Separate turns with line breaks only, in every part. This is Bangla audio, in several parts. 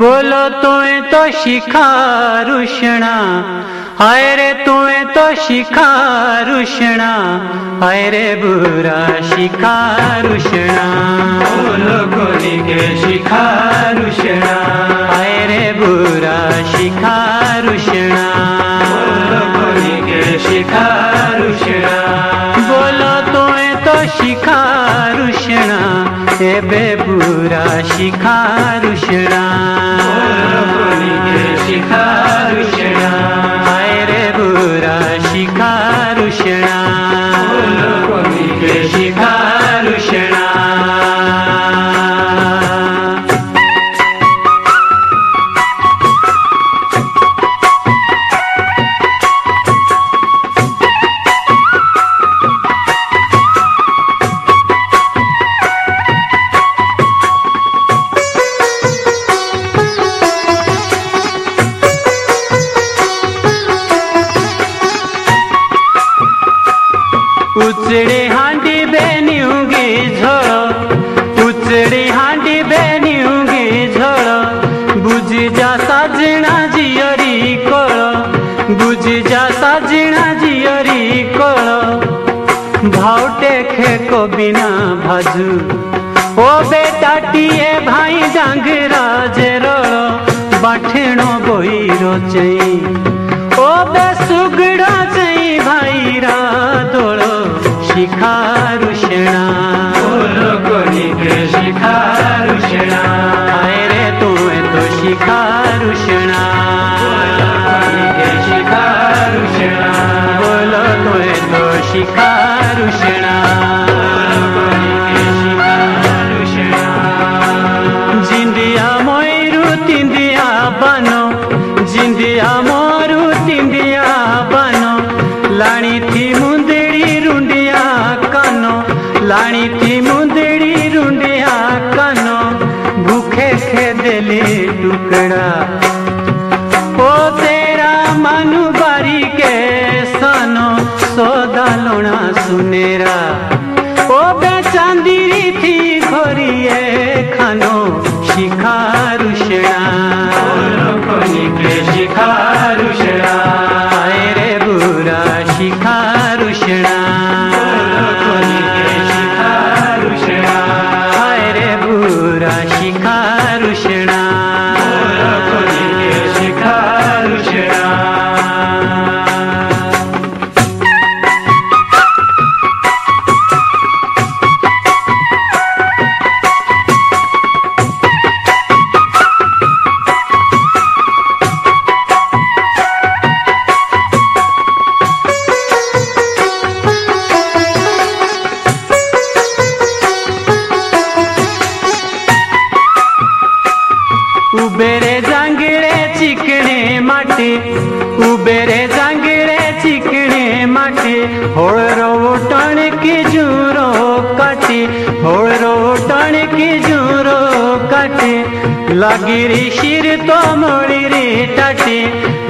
बोलो तुए तो शिखा रुषणा हाय रे तुए तो शिखा रुषणा हाय रे बुरा शिखा रुषणा
बोलो कोणी के शिखा रुषणा
हाय रे बुरा शिखा रुषणा शिखारुषणा शिखारुषणा ઉચડી હાંડી બેની ઊંઘી ઝળો ઉચડી હાંડી બેની ઊંઘી ઝળો બુજી જા સાજણા જીયરી કળો બુજી જા સાજણા જીયરી કળો ભાવ ટેખે કો બિના
ભાજુ ઓ બેટાટીએ ભાઈ ડાંગરા
જે રળો બાઠણો બોઈ રોચે শিখারুষেণা
কলিতে শিখারুষেণা রে তো
এত শিখারুষেণা শিখারুষেণা বলো তো
এত শিখারুষেণা জিন্দিয়া ময়ূর,
তিন্দিয়া বানো। জিন্দিয়া মরু, তিন্দিয়া বানো। লাণী থিমু लाणी थी मुंदड़ी रुंडिया कानो भूखे खेदले टुकड़ा ओ तेरा मनु बारी के सनो सोदा लोना सुनेरा ओ बे चांदीरी थी घोरिए खानो शिखा उबेरे जांगळे चिकणे माटे उबेरे जांगळे चिकणे माटे होळरो टणकी जुरो काटे होळरो टणकी जुरो काटे लागिरी शिर तो मळी रे टाटे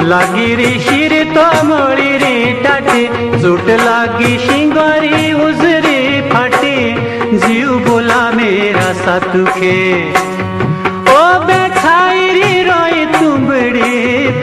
लागिरी शिर तो मळी रे टाटे चोट लागी शिंगारी उजरी फाटे जीव बोला मेरा सातुखे ओ